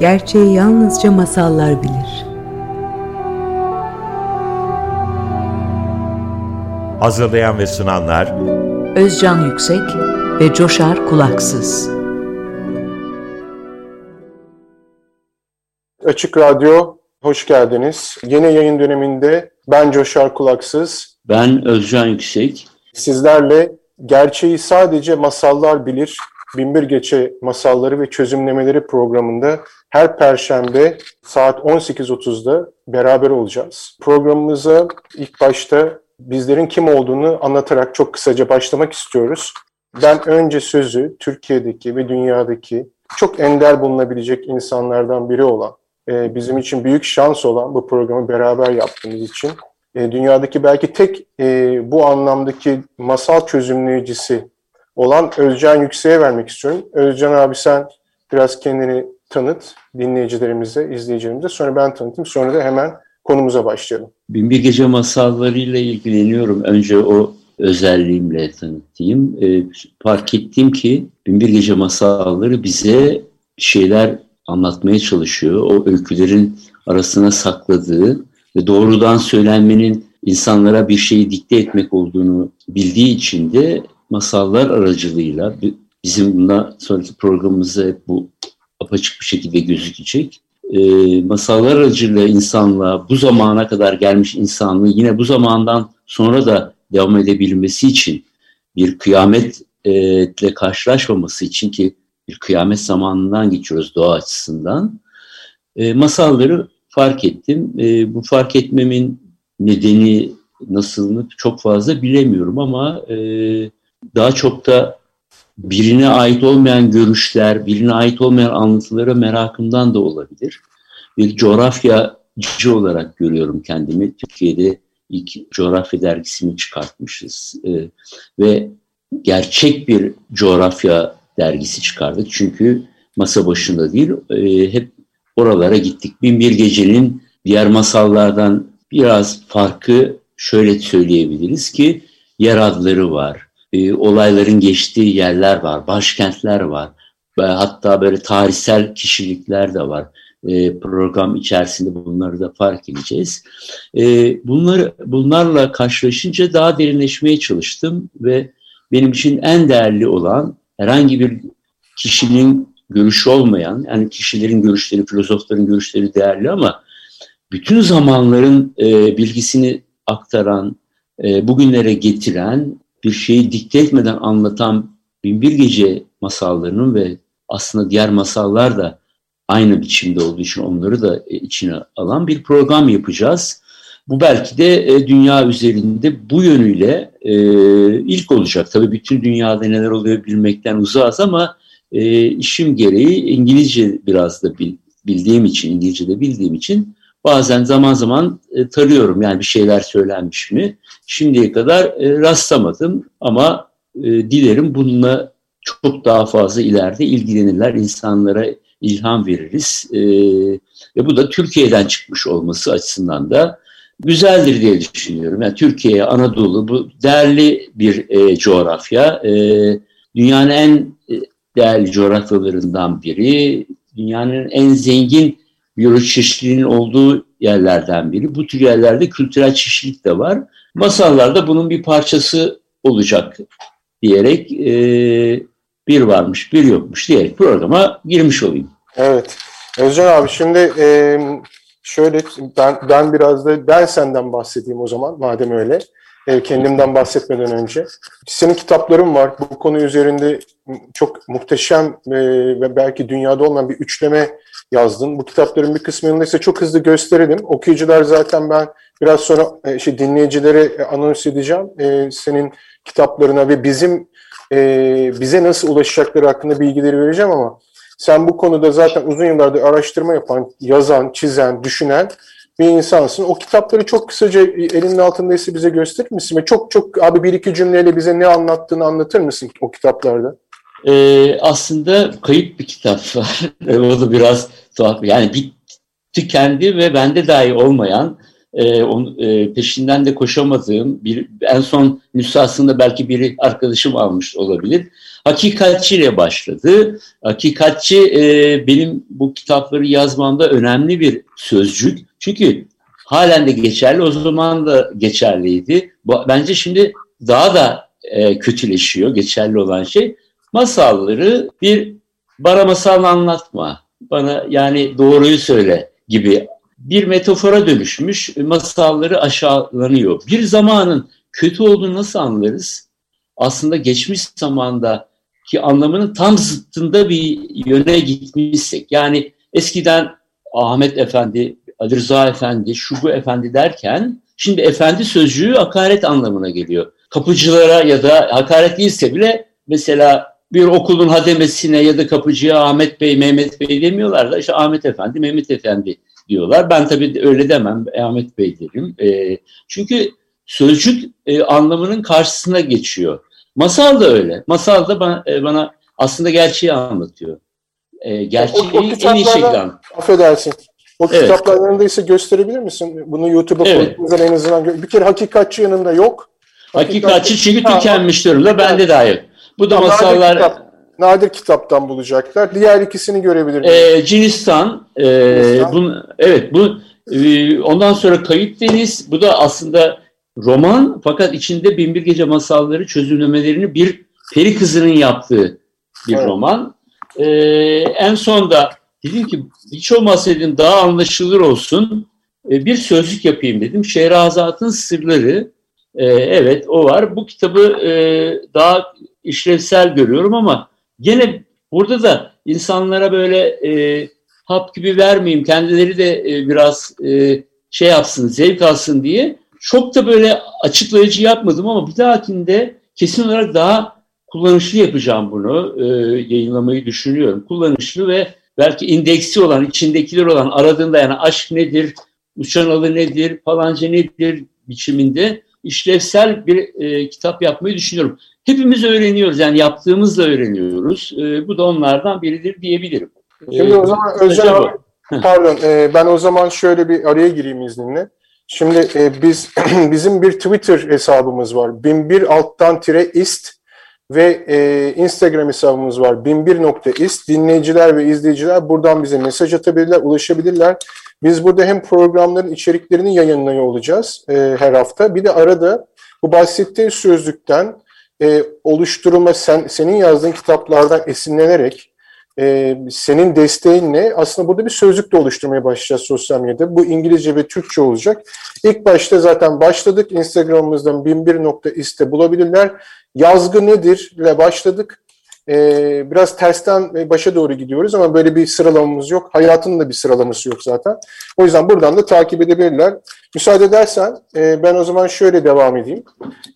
Gerçeği yalnızca masallar bilir. Hazırlayan ve sunanlar Özcan Yüksek ve Coşar Kulaksız. Açık Radyo, hoş geldiniz. Yeni yayın döneminde ben Coşar Kulaksız. Ben Özcan Yüksek. Sizlerle gerçeği sadece masallar bilir, Binbir Geçe Masalları ve Çözümlemeleri programında her perşembe saat 18.30'da beraber olacağız. Programımıza ilk başta bizlerin kim olduğunu anlatarak çok kısaca başlamak istiyoruz. Ben önce sözü Türkiye'deki ve dünyadaki çok ender bulunabilecek insanlardan biri olan, e, bizim için büyük şans olan bu programı beraber yaptığımız için e, dünyadaki belki tek e, bu anlamdaki masal çözümleyicisi olan Özcan Yüksek'e vermek istiyorum. Özcan abi sen biraz kendini tanıt dinleyicilerimize, izleyicilerimize. Sonra ben tanıtayım. Sonra da hemen konumuza başlayalım. Binbir Gece masallarıyla ilgileniyorum. Önce o özelliğimle tanıtayım. E, fark ettim ki Binbir Gece masalları bize şeyler anlatmaya çalışıyor. O öykülerin arasına sakladığı ve doğrudan söylenmenin insanlara bir şeyi dikte etmek olduğunu bildiği için de masallar aracılığıyla bizim bundan sonraki programımızda hep bu apaçık bir şekilde gözükecek. E, masallar aracılığıyla insanlığa bu zamana kadar gelmiş insanlığı yine bu zamandan sonra da devam edebilmesi için bir kıyametle karşılaşmaması için ki bir kıyamet zamanından geçiyoruz doğa açısından. E, masalları fark ettim. E, bu fark etmemin nedeni nasılını çok fazla bilemiyorum ama e, daha çok da birine ait olmayan görüşler, birine ait olmayan anlatılara merakımdan da olabilir. Bir coğrafyacı olarak görüyorum kendimi. Türkiye'de ilk coğrafya dergisini çıkartmışız. Ee, ve gerçek bir coğrafya dergisi çıkardık. Çünkü masa başında değil, e, hep oralara gittik. Bin bir gecenin diğer masallardan biraz farkı şöyle söyleyebiliriz ki yer adları var, e, olayların geçtiği yerler var, başkentler var ve hatta böyle tarihsel kişilikler de var. E, program içerisinde bunları da fark edeceğiz. E, bunları bunlarla karşılaşınca daha derinleşmeye çalıştım ve benim için en değerli olan herhangi bir kişinin görüşü olmayan, yani kişilerin görüşleri, filozofların görüşleri değerli ama bütün zamanların e, bilgisini aktaran, e, bugünlere getiren bir şeyi dikte etmeden anlatan Binbir Gece masallarının ve aslında diğer masallar da aynı biçimde olduğu için onları da e, içine alan bir program yapacağız. Bu belki de e, dünya üzerinde bu yönüyle e, ilk olacak. Tabii bütün dünyada neler oluyor bilmekten uzağız ama işim gereği İngilizce biraz da bildiğim için, İngilizce de bildiğim için bazen zaman zaman tarıyorum yani bir şeyler söylenmiş mi. Şimdiye kadar e, rastlamadım ama e, dilerim bununla çok daha fazla ileride ilgilenirler, insanlara ilham veririz. E, ve bu da Türkiye'den çıkmış olması açısından da güzeldir diye düşünüyorum. Yani Türkiye, Anadolu bu değerli bir e, coğrafya. E, dünyanın en e, değerli coğrafyalarından biri. Dünyanın en zengin biyolojik çeşitliliğinin olduğu yerlerden biri. Bu tür yerlerde kültürel çeşitlilik de var. Masallarda bunun bir parçası olacak diyerek e, bir varmış bir yokmuş diyerek programa girmiş olayım. Evet. Özcan abi şimdi e, şöyle ben, ben biraz da ben senden bahsedeyim o zaman madem öyle. E, kendimden bahsetmeden önce. Senin kitapların var. Bu konu üzerinde çok muhteşem e, ve belki dünyada olmayan bir üçleme yazdın. Bu kitapların bir kısmını ise çok hızlı gösterelim. Okuyucular zaten ben biraz sonra e, şey, dinleyicilere anons edeceğim. E, senin kitaplarına ve bizim e, bize nasıl ulaşacakları hakkında bilgileri vereceğim ama sen bu konuda zaten uzun yıllardır araştırma yapan, yazan, çizen, düşünen bir insansın. O kitapları çok kısaca elinin altındaysa bize gösterir misin? Ve çok çok abi bir iki cümleyle bize ne anlattığını anlatır mısın o kitaplarda? Ee, aslında kayıp bir kitap var. o da biraz tuhaf. Yani bir tükendi ve bende dahi olmayan e, on, e, peşinden de koşamadığım bir en son nüshasında belki biri arkadaşım almış olabilir. Hakikatçi ile başladı. Hakikatçi e, benim bu kitapları yazmamda önemli bir sözcük. Çünkü halen de geçerli, o zaman da geçerliydi. Bence şimdi daha da e, kötüleşiyor geçerli olan şey. Masalları bir bana masal anlatma, bana yani doğruyu söyle gibi bir metafora dönüşmüş, masalları aşağılanıyor. Bir zamanın kötü olduğunu nasıl anlarız? Aslında geçmiş zamanda ki anlamının tam zıttında bir yöne gitmişsek. Yani eskiden Ahmet Efendi, Ali Rıza Efendi, Şubu Efendi derken şimdi efendi sözcüğü hakaret anlamına geliyor. Kapıcılara ya da hakaret değilse bile mesela bir okulun hademesine ya da kapıcıya Ahmet Bey, Mehmet Bey demiyorlar da işte Ahmet Efendi, Mehmet Efendi diyorlar. Ben tabii öyle demem, Ahmet Bey derim. E, çünkü sözcük e, anlamının karşısına geçiyor. Masal da öyle. Masal da bana, e, bana aslında gerçeği anlatıyor. E, gerçeği O- o en iyi şekilde anlatıyor. Affedersin. O Evet. kitaplar yanındaysa gösterebilir misin? Bunu YouTube'a Evet. koyduğunuzda en azından bir kere hakikatçi yanında yok. Hakikatçi çünkü Ha, tükenmiş durumda. Bende de hayır. Bu da Nadir masallar kitap. Nadir kitaptan bulacaklar. Diğer ikisini görebilir miyim? e, Cinistan, e, Cinistan. bun- evet bu e, ondan sonra Kayıp Deniz. Bu da aslında roman fakat içinde Binbir Gece masalları çözümlemelerini bir peri kızının yaptığı bir Evet. roman. E, en son da dedim ki hiç olmazsa dedim daha anlaşılır olsun e, bir sözlük yapayım dedim. Şehrazat'ın Sırları. E, evet o var. Bu kitabı e, daha işlevsel görüyorum ama gene burada da insanlara böyle e, hap gibi vermeyeyim, kendileri de e, biraz e, şey yapsın, zevk alsın diye çok da böyle açıklayıcı yapmadım ama bir dahakinde kesin olarak daha kullanışlı yapacağım bunu, e, yayınlamayı düşünüyorum. Kullanışlı ve belki indeksi olan, içindekiler olan, aradığında yani aşk nedir, uçan alı nedir, falanca nedir biçiminde işlevsel bir e, kitap yapmayı düşünüyorum. Hepimiz öğreniyoruz yani yaptığımızla öğreniyoruz. E, bu da onlardan biridir diyebilirim. Şimdi E, o zaman kısaca Özcan abi, pardon e, ben o zaman şöyle bir araya gireyim izninle. Şimdi e, biz bizim bir Twitter hesabımız var. 1001 alttan tire ist ve e, Instagram hesabımız var. 1001.ist. Dinleyiciler ve izleyiciler buradan bize mesaj atabilirler, ulaşabilirler. Biz burada hem programların içeriklerini yayınlıyor olacağız e, her hafta. Bir de arada bu bahsettiğin sözlükten e, oluşturma, sen, senin yazdığın kitaplardan esinlenerek e, senin desteğinle aslında burada bir sözlük de oluşturmaya başlayacağız sosyal medyada. Bu İngilizce ve Türkçe olacak. İlk başta zaten başladık. Instagram'ımızdan 1001.iste bulabilirler. Yazgı nedir ile başladık. E, biraz tersten başa doğru gidiyoruz ama böyle bir sıralamamız yok. Hayatın da bir sıralaması yok zaten. O yüzden buradan da takip edebilirler. Müsaade edersen e, ben o zaman şöyle devam edeyim.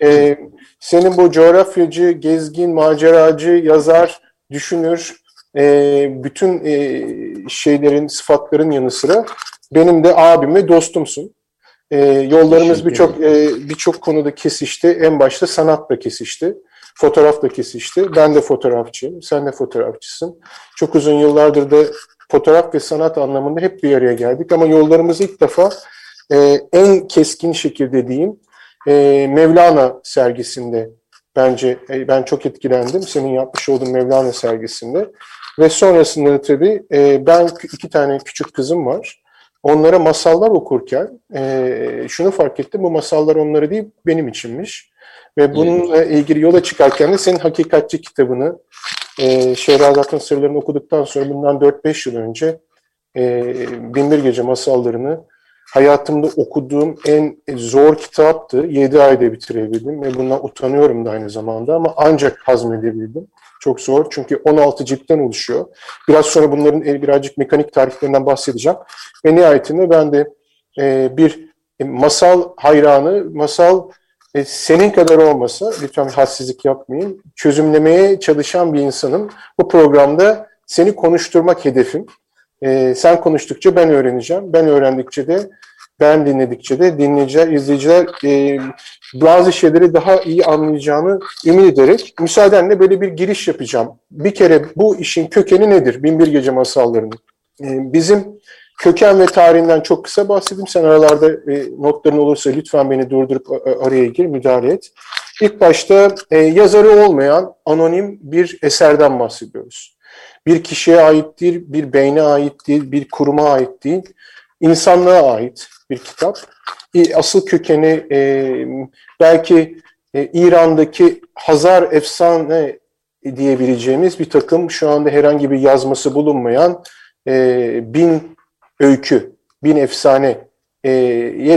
E, senin bu coğrafyacı, gezgin, maceracı, yazar, düşünür, e, bütün e, şeylerin, sıfatların yanı sıra benim de abim ve dostumsun. E, yollarımız birçok e, birçok konuda kesişti. En başta sanatla kesişti. Fotoğrafla kesişti. Ben de fotoğrafçıyım. Sen de fotoğrafçısın. Çok uzun yıllardır da fotoğraf ve sanat anlamında hep bir araya geldik. Ama yollarımız ilk defa e, en keskin şekilde diyeyim e, Mevlana sergisinde bence e, ben çok etkilendim senin yapmış olduğun Mevlana sergisinde ve sonrasında da tabii e, ben iki tane küçük kızım var. Onlara masallar okurken e, şunu fark ettim bu masallar onlara değil benim içinmiş ve bununla ilgili yola çıkarken de senin Hakikatçi kitabını e, Şehrazat'ın Sırlarını okuduktan sonra bundan 4-5 yıl önce e, Binbir Gece masallarını hayatımda okuduğum en zor kitaptı. 7 ayda bitirebildim ve bundan utanıyorum da aynı zamanda ama ancak hazmedebildim. Çok zor çünkü 16 ciltten oluşuyor. Biraz sonra bunların e, birazcık mekanik tariflerinden bahsedeceğim. Ve nihayetinde ben de e, bir masal hayranı, masal e, senin kadar olmasa, lütfen bir hadsizlik yapmayın, çözümlemeye çalışan bir insanım. Bu programda seni konuşturmak hedefim. E, sen konuştukça ben öğreneceğim. Ben öğrendikçe de, ben dinledikçe de dinleyiciler, izleyiciler e, bazı şeyleri daha iyi anlayacağını ümit ederek müsaadenle böyle bir giriş yapacağım. Bir kere bu işin kökeni nedir? Binbir Gece masallarının. E, bizim köken ve tarihinden çok kısa bahsedeyim. Sen aralarda e, notların olursa lütfen beni durdurup araya gir, müdahale et. İlk başta e, yazarı olmayan anonim bir eserden bahsediyoruz. Bir kişiye ait değil, bir beyne ait değil, bir kuruma ait değil, insanlığa ait bir kitap. Asıl kökeni e, belki e, İran'daki Hazar efsane diyebileceğimiz bir takım şu anda herhangi bir yazması bulunmayan e, bin öykü, bin efsaneye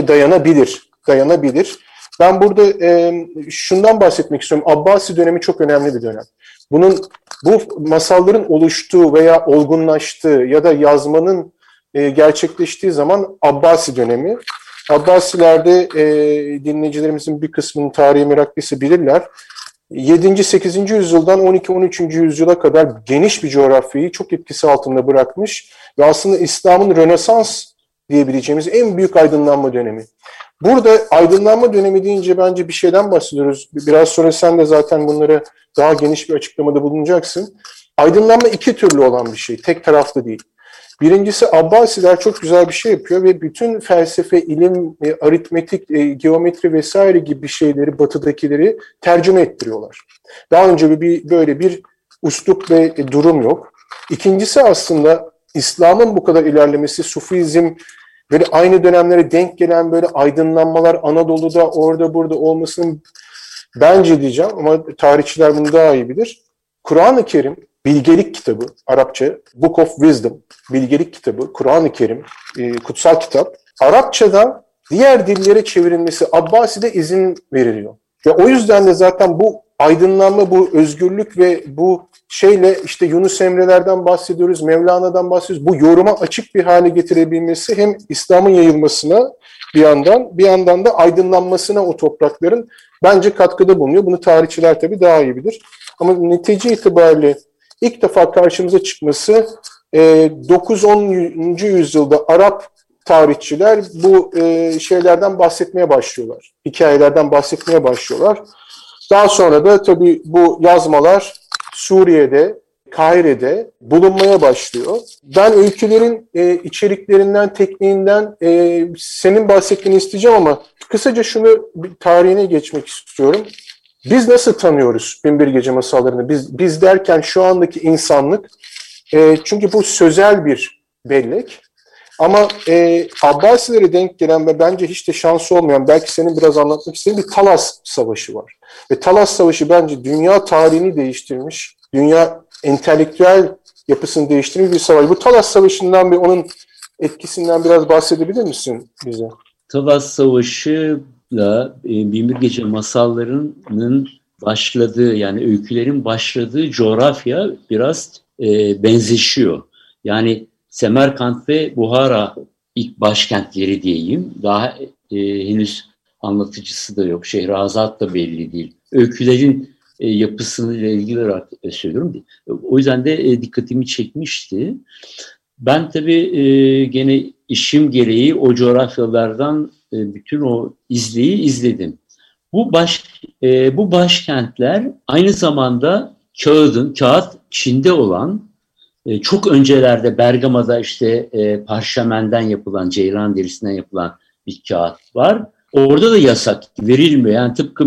dayanabilir. Dayanabilir. Ben burada e, şundan bahsetmek istiyorum. Abbasi dönemi çok önemli bir dönem. Bunun bu masalların oluştuğu veya olgunlaştığı ya da yazmanın e, gerçekleştiği zaman Abbasi dönemi. Abbasilerde e, dinleyicilerimizin bir kısmının tarihi meraklısı bilirler. 7. 8. yüzyıldan 12. 13. yüzyıla kadar geniş bir coğrafyayı çok etkisi altında bırakmış ve aslında İslam'ın Rönesans diyebileceğimiz en büyük aydınlanma dönemi. Burada aydınlanma dönemi deyince bence bir şeyden bahsediyoruz. Biraz sonra sen de zaten bunları daha geniş bir açıklamada bulunacaksın. Aydınlanma iki türlü olan bir şey, tek taraflı değil. Birincisi Abbasiler çok güzel bir şey yapıyor ve bütün felsefe, ilim, e, aritmetik, e, geometri vesaire gibi şeyleri batıdakileri tercüme ettiriyorlar. Daha önce bir böyle bir uslup ve durum yok. İkincisi aslında İslam'ın bu kadar ilerlemesi, Sufizm, böyle aynı dönemlere denk gelen böyle aydınlanmalar Anadolu'da orada burada olmasının bence diyeceğim ama tarihçiler bunu daha iyi bilir. Kur'an-ı Kerim bilgelik kitabı, Arapça, Book of Wisdom, bilgelik kitabı, Kur'an-ı Kerim, e, kutsal kitap. Arapçada diğer dillere çevrilmesi Abbasi'de izin veriliyor. Ve o yüzden de zaten bu aydınlanma, bu özgürlük ve bu şeyle işte Yunus Emre'lerden bahsediyoruz, Mevlana'dan bahsediyoruz. Bu yoruma açık bir hale getirebilmesi hem İslam'ın yayılmasına bir yandan, bir yandan da aydınlanmasına o toprakların bence katkıda bulunuyor. Bunu tarihçiler tabii daha iyi bilir. Ama netice itibariyle ilk defa karşımıza çıkması 9-10. E, yüzyılda Arap tarihçiler bu e, şeylerden bahsetmeye başlıyorlar. Hikayelerden bahsetmeye başlıyorlar. Daha sonra da tabii bu yazmalar Suriye'de, Kahire'de bulunmaya başlıyor. Ben öykülerin e, içeriklerinden, tekniğinden senin bahsettiğini isteyeceğim ama kısaca şunu tarihine geçmek istiyorum. Biz nasıl tanıyoruz Binbir Gece masallarını? Biz, biz derken şu andaki insanlık, e, çünkü bu sözel bir bellek. Ama e, Abbasilere denk gelen ve bence hiç de şansı olmayan, belki senin biraz anlatmak istediğin bir Talas Savaşı var. Ve Talas Savaşı bence dünya tarihini değiştirmiş, dünya entelektüel yapısını değiştirmiş bir savaş. Bu Talas Savaşı'ndan ve onun etkisinden biraz bahsedebilir misin bize? Talas Savaşı ile Binbir Gece masallarının başladığı yani öykülerin başladığı coğrafya biraz e, benzeşiyor. Yani Semerkant ve Buhara ilk başkentleri diyeyim. Daha e, henüz anlatıcısı da yok. Şehrazat da belli değil. Öykülerin e, yapısıyla ilgili olarak e, söylüyorum. O yüzden de e, dikkatimi çekmişti. Ben tabii e, gene işim gereği o coğrafyalardan e, bütün o izleyi izledim. Bu baş e, bu başkentler aynı zamanda kağıdın kağıt Çin'de olan e, çok öncelerde Bergama'da işte e, parşömenden yapılan ceylan derisinden yapılan bir kağıt var. Orada da yasak verilmiyor. Yani tıpkı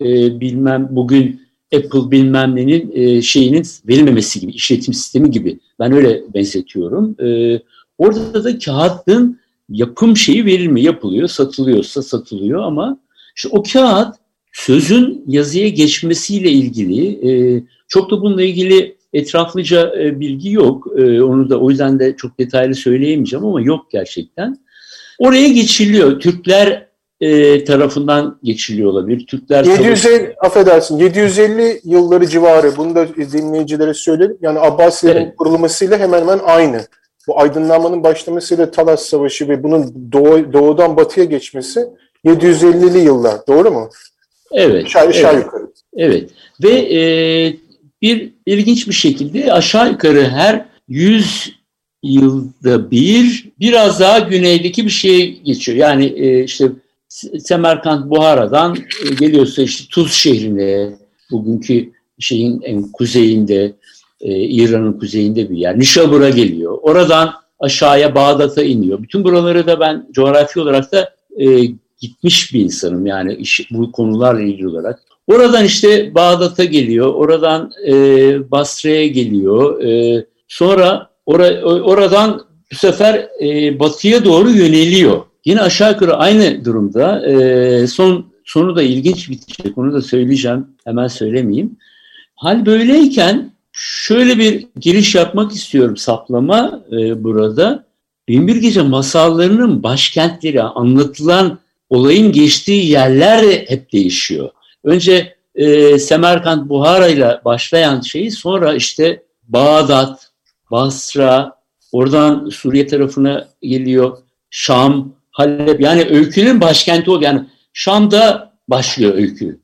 e, bilmem bugün Apple bilmem nenin e, şeyinin verilmemesi gibi, işletim sistemi gibi. Ben öyle benzetiyorum. E, orada da kağıdın yapım şeyi verilmiyor, yapılıyor, satılıyorsa satılıyor ama işte o kağıt sözün yazıya geçmesiyle ilgili e, çok da bununla ilgili etraflıca e, bilgi yok. E, onu da o yüzden de çok detaylı söyleyemeyeceğim ama yok gerçekten. Oraya geçiliyor. Türkler e, tarafından geçiliyor olabilir. Türkler 750 savaşı... affedersin 750 yılları civarı bunu da dinleyicilere söyledim. Yani Abbasilerin evet. kurulmasıyla hemen hemen aynı. Bu aydınlanmanın başlamasıyla Talas Savaşı ve bunun doğu, doğudan batıya geçmesi 750'li yıllar. Doğru mu? Evet. Aşağı, aşağı evet. yukarı. Evet. Ve e, bir ilginç bir şekilde aşağı yukarı her 100 yılda bir biraz daha güneydeki bir şey geçiyor. Yani e, işte Semerkant Buhara'dan e, geliyorsa işte Tuz şehrine, bugünkü şeyin en kuzeyinde, e, İran'ın kuzeyinde bir yer. Nişabur'a geliyor. Oradan aşağıya Bağdat'a iniyor. Bütün buraları da ben coğrafi olarak da e, gitmiş bir insanım yani iş, bu konularla ilgili olarak. Oradan işte Bağdat'a geliyor, oradan e, Basra'ya geliyor. E, sonra or oradan bu sefer e, batıya doğru yöneliyor. Yine aşağı yukarı aynı durumda. E, son sonu da ilginç bitecek. Onu da söyleyeceğim. Hemen söylemeyeyim. Hal böyleyken şöyle bir giriş yapmak istiyorum saplama e, burada. Binbir Gece masallarının başkentleri, anlatılan olayın geçtiği yerler hep değişiyor. Önce e, Semerkant Buhara ile başlayan şeyi sonra işte Bağdat, Basra, oradan Suriye tarafına geliyor, Şam, Halep. Yani öykünün başkenti o. Yani Şam'da başlıyor öykü.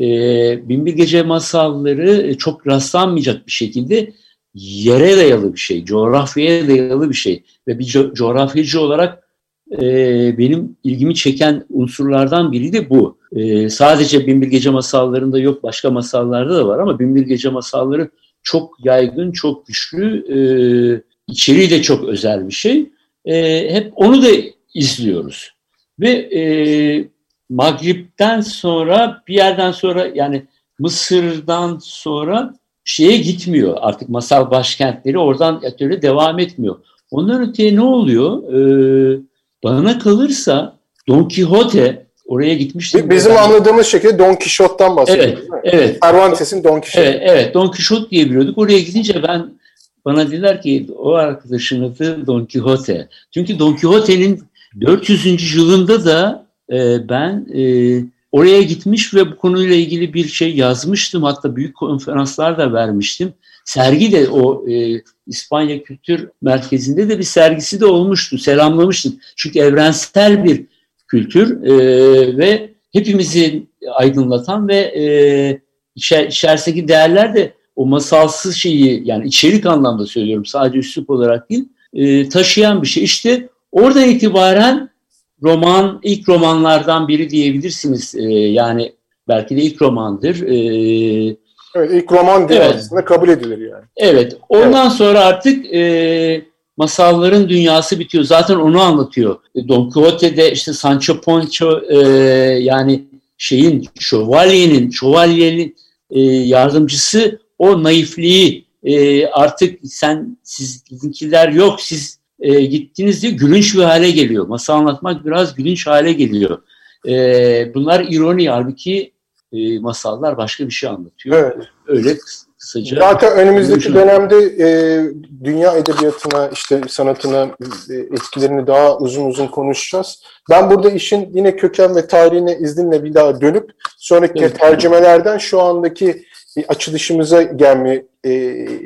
E, Binbir Gece masalları çok rastlanmayacak bir şekilde yere dayalı bir şey, coğrafyaya dayalı bir şey. Ve bir co coğrafyacı olarak e, benim ilgimi çeken unsurlardan biri de bu. E, sadece Binbir Gece masallarında yok, başka masallarda da var ama Binbir Gece masalları çok yaygın, çok güçlü, e, içeriği de çok özel bir şey. E, hep onu da izliyoruz. Ve e, Magrib'den sonra bir yerden sonra yani Mısır'dan sonra şeye gitmiyor artık masal başkentleri oradan öyle devam etmiyor. Ondan öteye ne oluyor? Ee, bana kalırsa Don Quixote oraya gitmiştim. Bizim ben. anladığımız şekilde Don Quixote'dan bahsediyoruz. Evet, evet. Cervantes'in Don Quixote. Evet, evet, Don Quixote diye biliyorduk. Oraya gidince ben bana dediler ki o arkadaşın adı Don Quixote. Çünkü Don Quixote'nin 400. yılında da e, ben e, oraya gitmiş ve bu konuyla ilgili bir şey yazmıştım. Hatta büyük konferanslar da vermiştim. Sergi de o e, İspanya Kültür Merkezi'nde de bir sergisi de olmuştu. Selamlamıştım. Çünkü evrensel bir kültür e, ve hepimizi aydınlatan ve e, içer, içerisindeki değerler de o masalsız şeyi yani içerik anlamda söylüyorum sadece üslup olarak değil e, taşıyan bir şey. İşte oradan itibaren roman ilk romanlardan biri diyebilirsiniz. E, yani belki de ilk romandır. E, evet ilk roman diye evet. aslında kabul edilir yani. Evet. Ondan evet. sonra artık e, masalların dünyası bitiyor. Zaten onu anlatıyor. Don Quixote'de işte Sancho Pancho e, yani şeyin şövalyenin şövalyenin e, yardımcısı o naifliği e, artık sen sizinkiler yok siz e, gittiğinizde gülünç bir hale geliyor. Masal anlatmak biraz gülünç hale geliyor. E, bunlar ironi halbuki e, masallar başka bir şey anlatıyor. Evet. Öyle kısaca. Zaten önümüzdeki dönemde e, dünya edebiyatına, işte sanatına e, etkilerini daha uzun uzun konuşacağız. Ben burada işin yine köken ve tarihine izninle bir daha dönüp sonraki evet. tercümelerden şu andaki açılışımıza gelme e,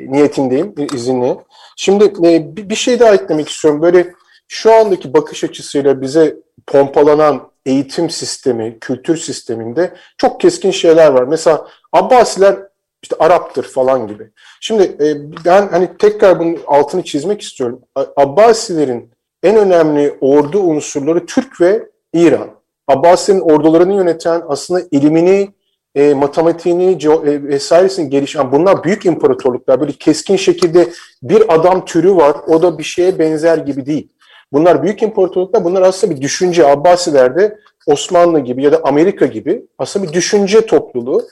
niyetindeyim izinle. Şimdi e, bir şey daha eklemek istiyorum. Böyle şu andaki bakış açısıyla bize pompalanan eğitim sistemi, kültür sisteminde çok keskin şeyler var. Mesela Abbasiler işte Arap'tır falan gibi. Şimdi e, ben hani tekrar bunun altını çizmek istiyorum. Abbasilerin en önemli ordu unsurları Türk ve İran. Abbasilerin ordularını yöneten aslında ilimini, e, matematiğini e, vesairesini gelişen bunlar büyük imparatorluklar. Böyle keskin şekilde bir adam türü var. O da bir şeye benzer gibi değil. Bunlar büyük imparatorluklar. Bunlar aslında bir düşünce. Abbasilerde Osmanlı gibi ya da Amerika gibi aslında bir düşünce topluluğu.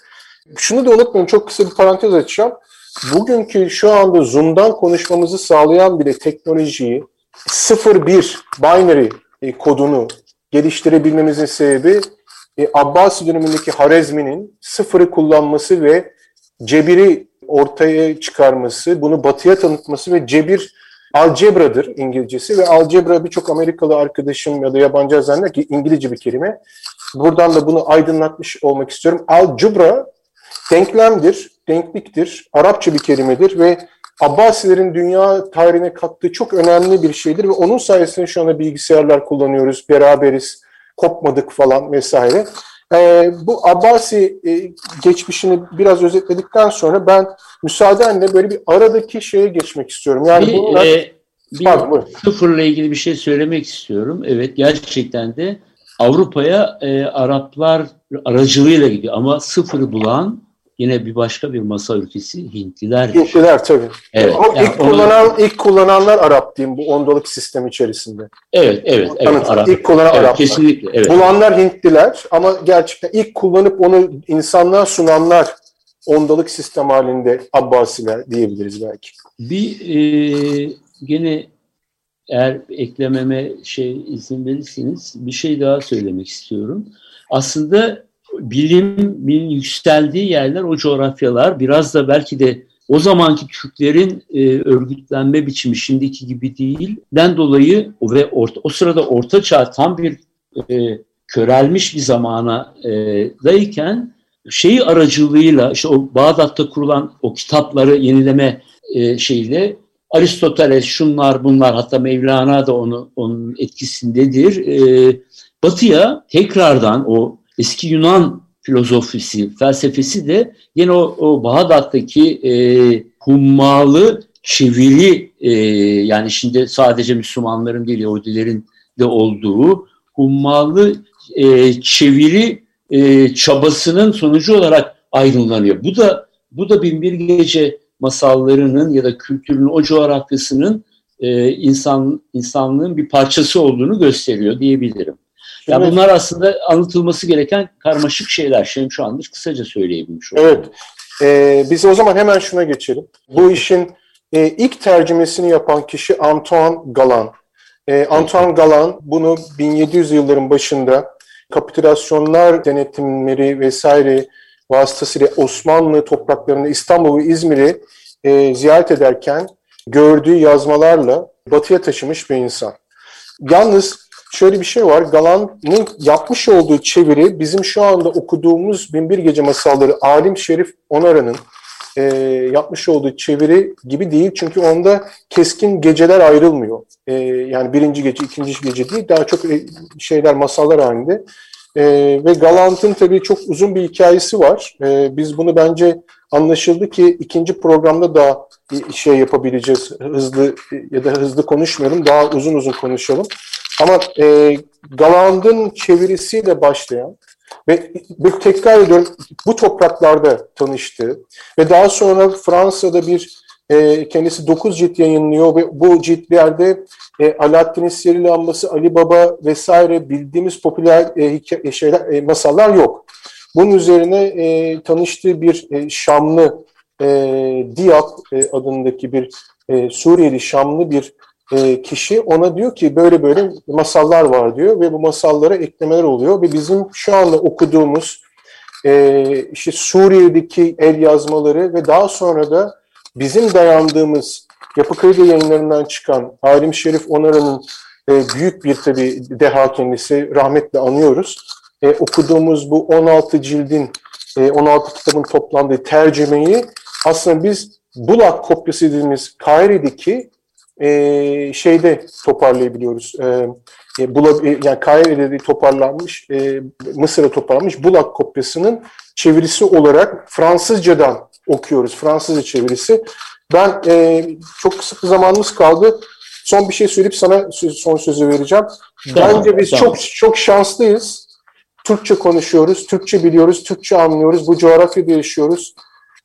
Şunu da unutmayın çok kısa bir parantez açacağım. Bugünkü şu anda Zoom'dan konuşmamızı sağlayan bile teknolojiyi 01 binary e, kodunu geliştirebilmemizin sebebi e, Abbasi dönemindeki Harezmi'nin sıfırı kullanması ve cebiri ortaya çıkarması, bunu batıya tanıtması ve cebir algebradır İngilizcesi ve algebra birçok Amerikalı arkadaşım ya da yabancı yazarlar ki İngilizce bir kelime. Buradan da bunu aydınlatmış olmak istiyorum. Algebra denklemdir, denkliktir, Arapça bir kelimedir ve Abbasilerin dünya tarihine kattığı çok önemli bir şeydir ve onun sayesinde şu anda bilgisayarlar kullanıyoruz, beraberiz, kopmadık falan vesaire. E, bu Abbasi e, geçmişini biraz özetledikten sonra ben müsaadenle böyle bir aradaki şeye geçmek istiyorum. Yani bir, bunlar... e, bir Pardon, sıfırla ilgili bir şey söylemek istiyorum. Evet gerçekten de Avrupa'ya e, Araplar aracılığıyla gidiyor ama sıfırı bulan yine bir başka bir masal ülkesi Hintliler. Hintliler tabii. Evet. Ama yani ilk, onu- kullanan, ilk kullananlar Arap diyeyim bu ondalık sistem içerisinde. evet, evet, evet. Tanıtım, Arap. İlk kullanan Evet, Araplar. kesinlikle. Evet. Bulanlar Hintliler ama gerçekten ilk kullanıp onu insanlığa sunanlar ondalık sistem halinde Abbasiler diyebiliriz belki. Bir e, gene eğer eklememe şey izin verirseniz bir şey daha söylemek istiyorum. Aslında bilimin yükseldiği yerler o coğrafyalar biraz da belki de o zamanki Türklerin e, örgütlenme biçimi şimdiki gibi değilden dolayı ve orta, o sırada Orta Çağ tam bir e, körelmiş bir zamana e, dayken şeyi aracılığıyla işte o Bağdat'ta kurulan o kitapları yenileme e, şeyle Aristoteles şunlar bunlar hatta Mevlana da onu onun etkisindedir. E, batı'ya tekrardan o eski Yunan filozofisi, felsefesi de yine o, o Bağdat'taki e, hummalı çeviri e, yani şimdi sadece Müslümanların değil Yahudilerin de olduğu hummalı e, çeviri e, çabasının sonucu olarak aydınlanıyor. Bu da bu da Binbir Gece masallarının ya da kültürün o coğrafyasının e, insan insanlığın bir parçası olduğunu gösteriyor diyebilirim. Ya Evet. bunlar aslında anlatılması gereken karmaşık şeyler. Şimdi şu anda kısaca söyleyebilmiş oldum. Evet. Ee, biz o zaman hemen şuna geçelim. Bu işin e, ilk tercümesini yapan kişi Antoine Galan. Ee, Antoine Galan bunu 1700 yılların başında kapitülasyonlar denetimleri vesaire vasıtasıyla Osmanlı topraklarında İstanbul ve İzmir'i e, ziyaret ederken gördüğü yazmalarla batıya taşımış bir insan. Yalnız şöyle bir şey var. Galan'ın yapmış olduğu çeviri bizim şu anda okuduğumuz Binbir Gece Masalları Alim Şerif Onara'nın e, yapmış olduğu çeviri gibi değil. Çünkü onda keskin geceler ayrılmıyor. E, yani birinci gece, ikinci gece değil. Daha çok e, şeyler, masallar halinde. E, ve Galant'ın tabii çok uzun bir hikayesi var. E, biz bunu bence anlaşıldı ki ikinci programda daha bir şey yapabileceğiz. Hızlı ya da hızlı konuşmayalım. Daha uzun uzun konuşalım. Ama e, Galand'ın çevirisiyle başlayan ve, ve tekrar ediyorum bu topraklarda tanıştı ve daha sonra Fransa'da bir e, kendisi 9 cilt yayınlıyor ve bu ciltlerde e, Alaaddin Seri Lambası, Ali Baba vesaire bildiğimiz popüler e, hikaye, şeyler, e, masallar yok. Bunun üzerine e, tanıştığı bir e, Şamlı e, Diap e, adındaki bir e, Suriyeli Şamlı bir e, kişi ona diyor ki böyle böyle masallar var diyor ve bu masallara eklemeler oluyor ve bizim şu anda okuduğumuz e, işte Suriye'deki el yazmaları ve daha sonra da bizim dayandığımız Yapı Kredi yayınlarından çıkan Halim Şerif Onara'nın e, büyük bir tabi deha kendisi rahmetle anıyoruz. E, okuduğumuz bu 16 cildin, e, 16 kitabın toplandığı tercümeyi aslında biz Bulak kopyası dediğimiz Kahire'deki e, şeyde toparlayabiliyoruz. E, e, bula, e, yani Kahire'de toparlanmış, e, Mısır'da toparlanmış Bulak kopyasının çevirisi olarak Fransızcadan okuyoruz. Fransızca çevirisi. Ben e, çok kısa bir zamanımız kaldı. Son bir şey söyleyip sana sö- son sözü vereceğim. Tamam, Bence biz tamam. çok çok şanslıyız. Türkçe konuşuyoruz, Türkçe biliyoruz, Türkçe anlıyoruz, bu coğrafyada yaşıyoruz.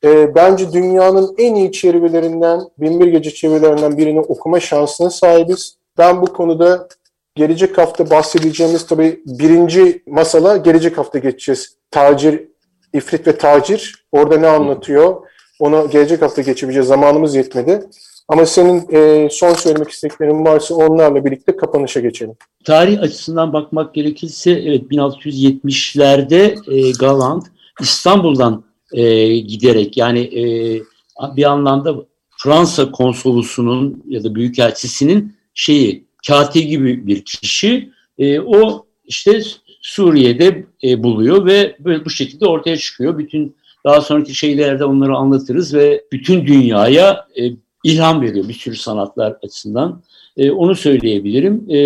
E, bence dünyanın en iyi çevirilerinden, Binbir Gece çevirilerinden birini okuma şansına sahibiz. Ben bu konuda gelecek hafta bahsedeceğimiz tabii birinci masala gelecek hafta geçeceğiz. Tacir, İfrit ve Tacir. Orada ne anlatıyor? Ona gelecek hafta geçebileceğiz. Zamanımız yetmedi. Ama senin e, son söylemek istediklerin varsa onlarla birlikte kapanışa geçelim. Tarih açısından bakmak gerekirse evet 1670'lerde e, Galant İstanbul'dan e, giderek yani e, bir anlamda Fransa konsolosunun ya da büyükelçisinin şeyi katibi gibi bir kişi e, o işte Suriye'de e, buluyor ve böyle bu şekilde ortaya çıkıyor. Bütün daha sonraki şeylerde onları anlatırız ve bütün dünyaya e, ilham veriyor bir sürü sanatlar açısından. E, onu söyleyebilirim. E,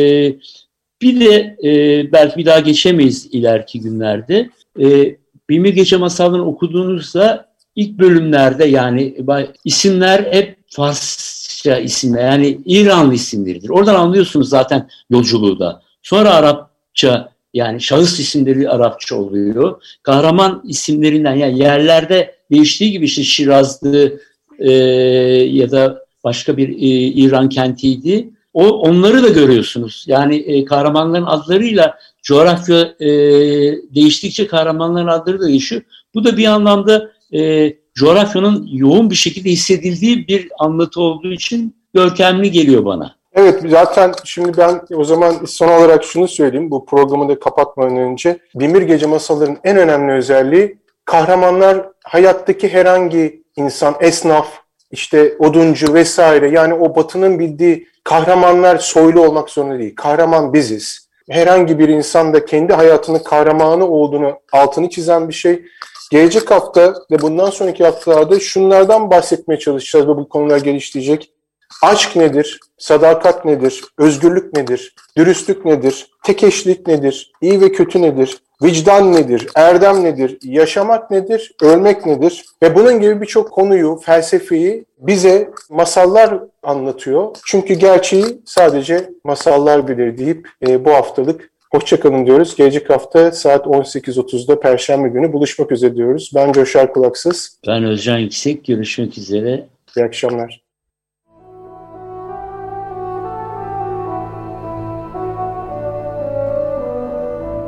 bir de e, belki bir daha geçemeyiz ileriki günlerde. E, Binbir Gece Masallarını okuduğunuzda ilk bölümlerde yani ba- isimler hep Farsça isimler yani İranlı isimleridir. Oradan anlıyorsunuz zaten yolculuğu da. Sonra Arapça yani şahıs isimleri Arapça oluyor. Kahraman isimlerinden yani yerlerde değiştiği gibi işte Şiraz'dı e, ya da başka bir e, İran kentiydi. O onları da görüyorsunuz. Yani e, kahramanların adlarıyla coğrafya e, değiştikçe kahramanların adları da değişiyor. Bu da bir anlamda e, coğrafyanın yoğun bir şekilde hissedildiği bir anlatı olduğu için görkemli geliyor bana. Evet zaten şimdi ben o zaman son olarak şunu söyleyeyim bu programı da kapatmadan önce. Binbir Gece Masalları'nın en önemli özelliği kahramanlar hayattaki herhangi insan, esnaf, işte oduncu vesaire yani o batının bildiği kahramanlar soylu olmak zorunda değil. Kahraman biziz. Herhangi bir insan da kendi hayatının kahramanı olduğunu altını çizen bir şey. Gelecek hafta ve bundan sonraki haftalarda şunlardan bahsetmeye çalışacağız ve bu konular geliştirecek. Aşk nedir? Sadakat nedir? Özgürlük nedir? Dürüstlük nedir? Tek eşlik nedir? İyi ve kötü nedir? Vicdan nedir? Erdem nedir? Yaşamak nedir? Ölmek nedir? Ve bunun gibi birçok konuyu, felsefeyi bize masallar anlatıyor. Çünkü gerçeği sadece masallar bilir deyip e, bu haftalık Hoşçakalın diyoruz. Gelecek hafta saat 18.30'da Perşembe günü buluşmak üzere diyoruz. Ben Coşar Kulaksız. Ben Özcan Yüksek. Görüşmek üzere. İyi akşamlar.